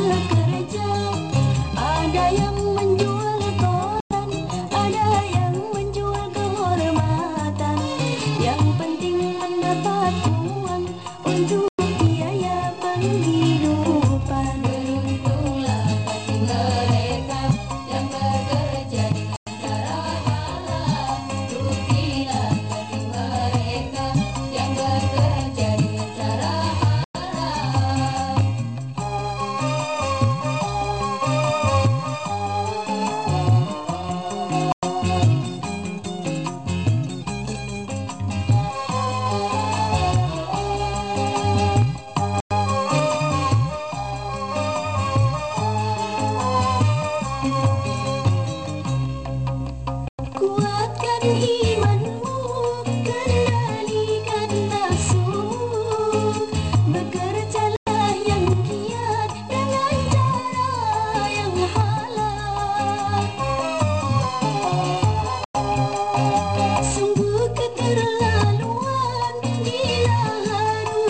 love.